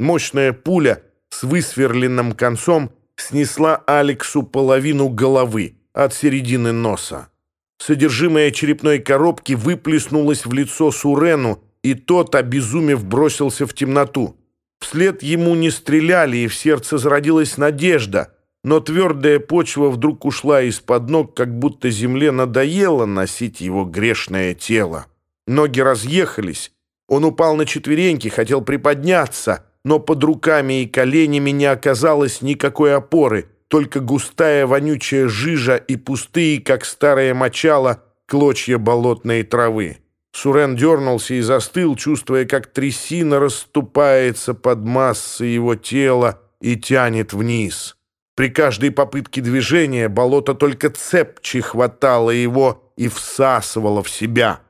Мощная пуля с высверленным концом снесла Алексу половину головы от середины носа. Содержимое черепной коробки выплеснулось в лицо Сурену, и тот, обезумев, бросился в темноту. Вслед ему не стреляли, и в сердце зародилась надежда, но твердая почва вдруг ушла из-под ног, как будто земле надоело носить его грешное тело. Ноги разъехались, он упал на четвереньки, хотел приподняться — но под руками и коленями не оказалось никакой опоры, только густая вонючая жижа и пустые, как старое мочало, клочья болотной травы. Сурен дернулся и застыл, чувствуя, как трясина расступается под массой его тела и тянет вниз. При каждой попытке движения болото только цепче хватало его и всасывало в себя.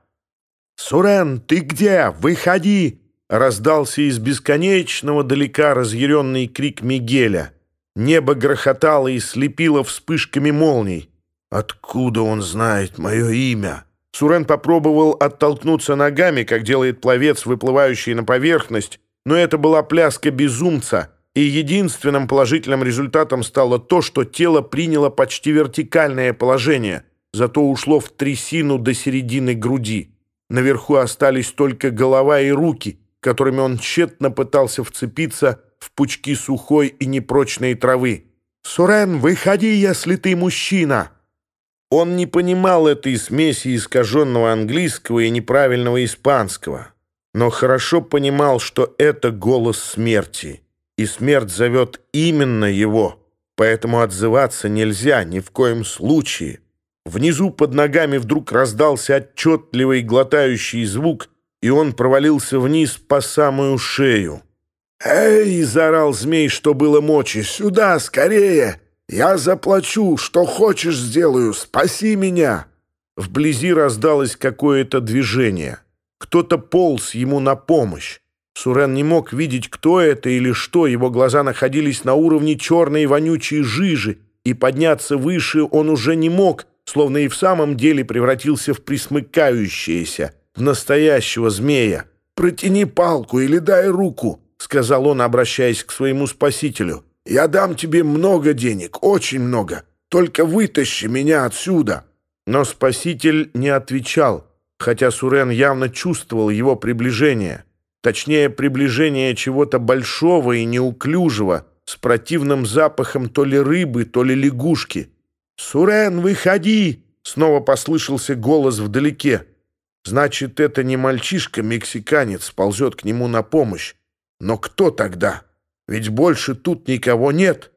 «Сурен, ты где? Выходи!» Раздался из бесконечного далека разъяренный крик Мигеля. Небо грохотало и слепило вспышками молний. «Откуда он знает мое имя?» Сурен попробовал оттолкнуться ногами, как делает пловец, выплывающий на поверхность, но это была пляска безумца, и единственным положительным результатом стало то, что тело приняло почти вертикальное положение, зато ушло в трясину до середины груди. Наверху остались только голова и руки, которыми он тщетно пытался вцепиться в пучки сухой и непрочной травы. «Сурен, выходи, если ты мужчина!» Он не понимал этой смеси искаженного английского и неправильного испанского, но хорошо понимал, что это голос смерти, и смерть зовет именно его, поэтому отзываться нельзя ни в коем случае. Внизу под ногами вдруг раздался отчетливый глотающий звук — и он провалился вниз по самую шею. «Эй!» — заорал змей, что было мочи. «Сюда, скорее! Я заплачу, что хочешь сделаю! Спаси меня!» Вблизи раздалось какое-то движение. Кто-то полз ему на помощь. Сурен не мог видеть, кто это или что. Его глаза находились на уровне черной вонючей жижи, и подняться выше он уже не мог, словно и в самом деле превратился в присмыкающееся — в настоящего змея. «Протяни палку или дай руку», — сказал он, обращаясь к своему спасителю. Я дам тебе много денег, очень много. Только вытащи меня отсюда». Но спаситель не отвечал, хотя Сурен явно чувствовал его приближение. Точнее, приближение чего-то большого и неуклюжего, с противным запахом то ли рыбы, то ли лягушки. «Сурен, выходи!» — снова послышался голос вдалеке. Значит, это не мальчишка-мексиканец ползет к нему на помощь. Но кто тогда? Ведь больше тут никого нет.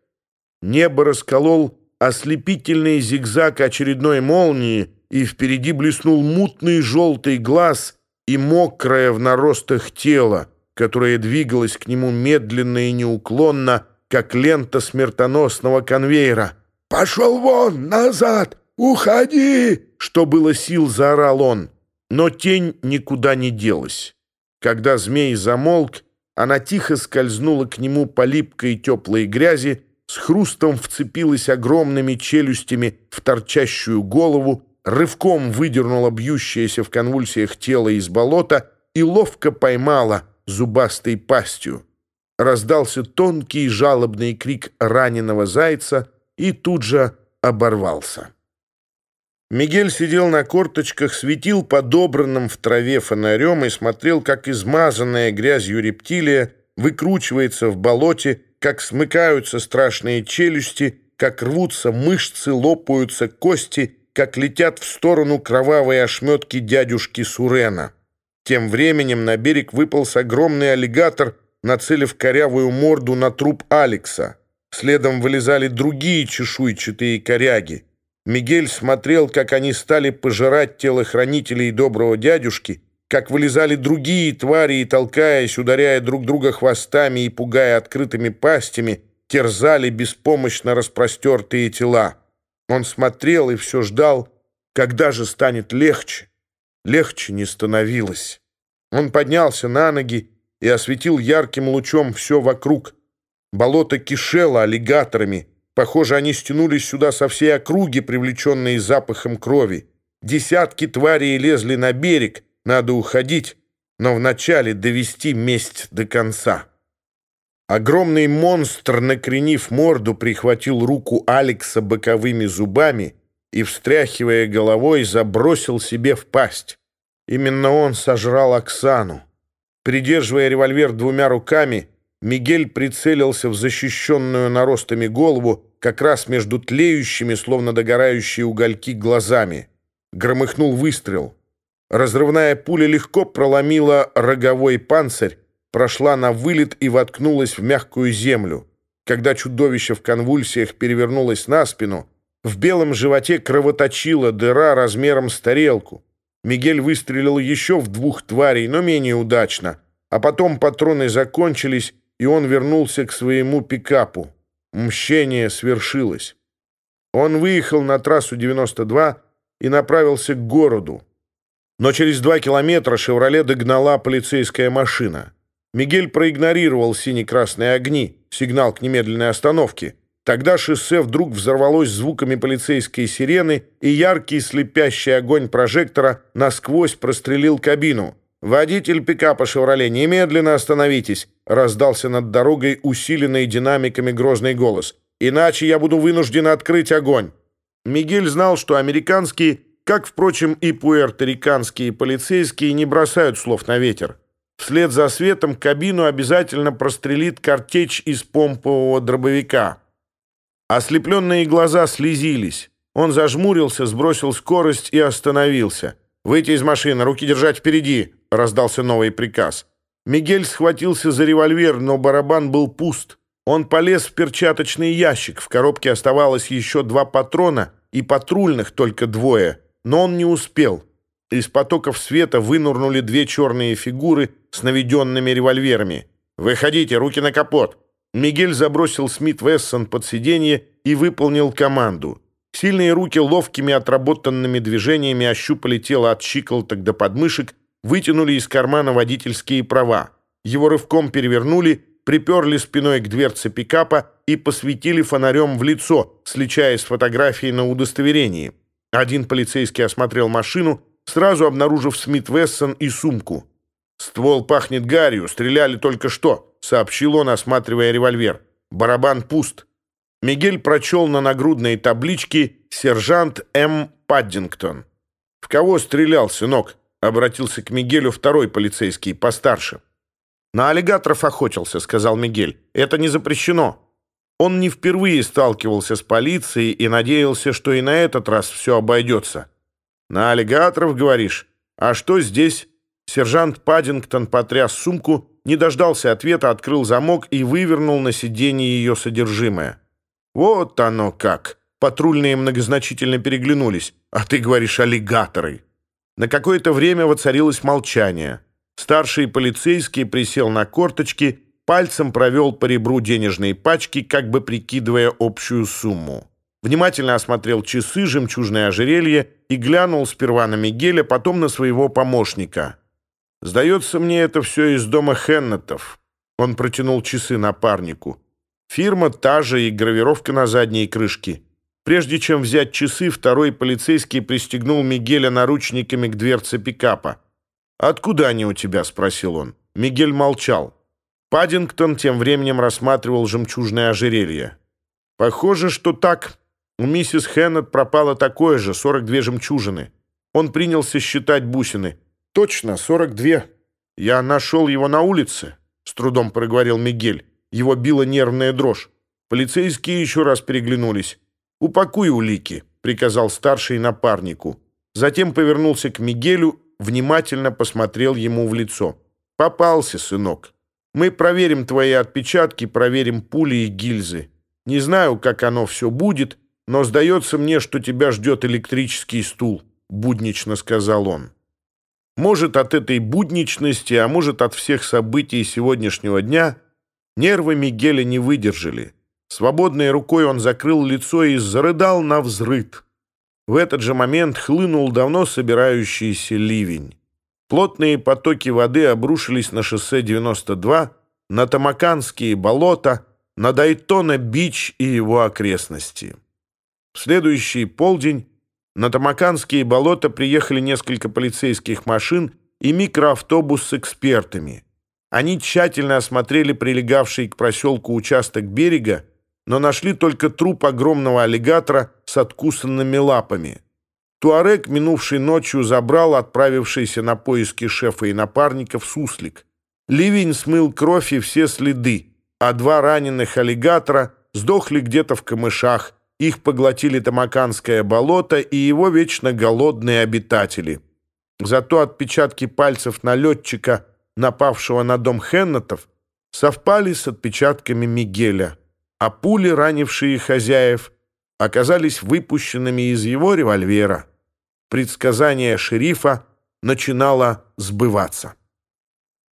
Небо расколол ослепительный зигзаг очередной молнии, и впереди блеснул мутный желтый глаз и мокрое в наростах тело, которое двигалось к нему медленно и неуклонно, как лента смертоносного конвейера. «Пошел вон! Назад! Уходи!» Что было сил, заорал он. Но тень никуда не делась. Когда змей замолк, она тихо скользнула к нему по липкой теплой грязи, с хрустом вцепилась огромными челюстями в торчащую голову, рывком выдернула бьющееся в конвульсиях тело из болота и ловко поймала зубастой пастью. Раздался тонкий жалобный крик раненого зайца и тут же оборвался. Мигель сидел на корточках, светил подобранным в траве фонарем и смотрел, как измазанная грязью рептилия выкручивается в болоте, как смыкаются страшные челюсти, как рвутся мышцы, лопаются кости, как летят в сторону кровавые ошметки дядюшки Сурена. Тем временем на берег выполз огромный аллигатор, нацелив корявую морду на труп Алекса. Следом вылезали другие чешуйчатые коряги. Мигель смотрел, как они стали пожирать телохранителей доброго дядюшки, как вылезали другие твари и, толкаясь, ударяя друг друга хвостами и пугая открытыми пастями, терзали беспомощно распростертые тела. Он смотрел и все ждал, когда же станет легче. Легче не становилось. Он поднялся на ноги и осветил ярким лучом все вокруг. Болото кишело аллигаторами — Похоже, они стянулись сюда со всей округи, привлеченные запахом крови. Десятки тварей лезли на берег, надо уходить, но вначале довести месть до конца. Огромный монстр, накренив морду, прихватил руку Алекса боковыми зубами и, встряхивая головой, забросил себе в пасть. Именно он сожрал Оксану. Придерживая револьвер двумя руками, Мигель прицелился в защищенную наростами голову как раз между тлеющими, словно догорающие угольки, глазами. Громыхнул выстрел. Разрывная пуля легко проломила роговой панцирь, прошла на вылет и воткнулась в мягкую землю. Когда чудовище в конвульсиях перевернулось на спину, в белом животе кровоточила дыра размером с тарелку. Мигель выстрелил еще в двух тварей, но менее удачно. А потом патроны закончились, и он вернулся к своему пикапу. Мщение свершилось. Он выехал на трассу 92 и направился к городу. Но через два километра «Шевроле» догнала полицейская машина. Мигель проигнорировал сине-красные огни, сигнал к немедленной остановке. Тогда шоссе вдруг взорвалось звуками полицейской сирены, и яркий слепящий огонь прожектора насквозь прострелил кабину – «Водитель пикапа «Шевроле», немедленно остановитесь!» раздался над дорогой усиленный динамиками грозный голос. «Иначе я буду вынужден открыть огонь!» Мигель знал, что американские, как, впрочем, и пуэрториканские полицейские, не бросают слов на ветер. Вслед за светом кабину обязательно прострелит картечь из помпового дробовика. Ослепленные глаза слезились. Он зажмурился, сбросил скорость и остановился. «Выйти из машины, руки держать впереди!» — раздался новый приказ. Мигель схватился за револьвер, но барабан был пуст. Он полез в перчаточный ящик. В коробке оставалось еще два патрона и патрульных только двое. Но он не успел. Из потоков света вынурнули две черные фигуры с наведенными револьверами. «Выходите, руки на капот!» Мигель забросил Смит Вессон под сиденье и выполнил команду. Сильные руки ловкими отработанными движениями ощупали тело от щиколоток до подмышек, вытянули из кармана водительские права. Его рывком перевернули, приперли спиной к дверце пикапа и посветили фонарем в лицо, сличая с фотографией на удостоверении. Один полицейский осмотрел машину, сразу обнаружив Смит Вессон и сумку. «Ствол пахнет гарью, стреляли только что», — сообщил он, осматривая револьвер. «Барабан пуст». Мигель прочел на нагрудной табличке «Сержант М. Паддингтон». «В кого стрелял, сынок?» — обратился к Мигелю второй полицейский, постарше. «На аллигаторов охотился», — сказал Мигель. «Это не запрещено». Он не впервые сталкивался с полицией и надеялся, что и на этот раз все обойдется. «На аллигаторов, говоришь? А что здесь?» Сержант Паддингтон потряс сумку, не дождался ответа, открыл замок и вывернул на сиденье ее содержимое. «Вот оно как!» Патрульные многозначительно переглянулись. «А ты говоришь аллигаторы!» На какое-то время воцарилось молчание. Старший полицейский присел на корточки, пальцем провел по ребру денежной пачки, как бы прикидывая общую сумму внимательно осмотрел часы, жемчужное ожерелье и глянул сперва на Мигеля, потом на своего помощника. «Сдается мне это все из дома Хеннетов». Он протянул часы напарнику. Фирма та же и гравировка на задней крышке. Прежде чем взять часы, второй полицейский пристегнул Мигеля наручниками к дверце пикапа. «Откуда они у тебя?» — спросил он. Мигель молчал. Паддингтон тем временем рассматривал жемчужное ожерелье. «Похоже, что так», у миссис Хеннет пропало такое же, 42 жемчужины. Он принялся считать бусины. «Точно, 42. Я нашел его на улице», — с трудом проговорил Мигель. Его била нервная дрожь. Полицейские еще раз переглянулись. «Упакуй улики», — приказал старший напарнику. Затем повернулся к Мигелю, внимательно посмотрел ему в лицо. «Попался, сынок. Мы проверим твои отпечатки, проверим пули и гильзы. Не знаю, как оно все будет, но сдается мне, что тебя ждет электрический стул», — буднично сказал он. Может, от этой будничности, а может, от всех событий сегодняшнего дня, нервы Мигеля не выдержали. Свободной рукой он закрыл лицо и зарыдал на взрыд. В этот же момент хлынул давно собирающийся ливень. Плотные потоки воды обрушились на шоссе 92, на Тамаканские болота, на Дайтона-Бич и его окрестности. В следующий полдень на Тамаканские болота приехали несколько полицейских машин и микроавтобус с экспертами. Они тщательно осмотрели прилегавший к проселку участок берега, но нашли только труп огромного аллигатора с откусанными лапами. Туарек, минувший ночью, забрал отправившийся на поиски шефа и напарников суслик. Ливень смыл кровь и все следы, а два раненых аллигатора сдохли где-то в камышах, их поглотили Тамаканское болото и его вечно голодные обитатели. Зато отпечатки пальцев налетчика, напавшего на дом Хеннетов, совпали с отпечатками Мигеля – а пули, ранившие хозяев, оказались выпущенными из его револьвера. Предсказание шерифа начинало сбываться.